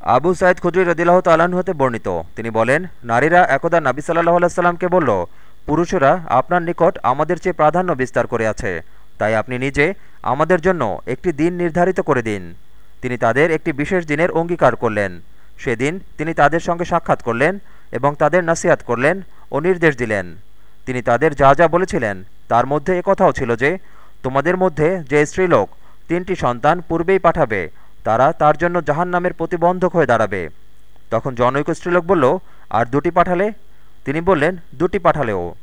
আবু সাইদ খুদ্রি রদিল্লাহ তাল্লাহ্ন হতে বর্ণিত। তিনি বলেন, নারীরা একদা নাবি সাল্লাহ আলাইসাল্লামকে বলল, পুরুষরা আপনার নিকট আমাদের চেয়ে প্রাধান্য বিস্তার করে আছে, তাই আপনি নিজে আমাদের জন্য একটি দিন নির্ধারিত করে দিন। তিনি তাদের একটি বিশেষ দিনের অঙ্গীকার করলেন। সেদিন তিনি তাদের সঙ্গে সাক্ষাৎ করলেন এবং তাদের নাসিহাত করলেন ও নির্দেশ দিলেন। তিনি তাদের যা যা বলেছিলেন, তার মধ্যে কথাও ছিল যে, তোমাদের মধ্যে যে স্ত্রীলোক তিনটি সন্তান পূর্বেই পাঠাবে তারা তার জন্য জাহান নামের প্রতিবন্ধক হয়ে দাঁড়াবে। তখন জনৈক স্ত্রীলোক বলল, আর দুটি পাঠালে? তিনি বললেন, দুটি পাঠালেও।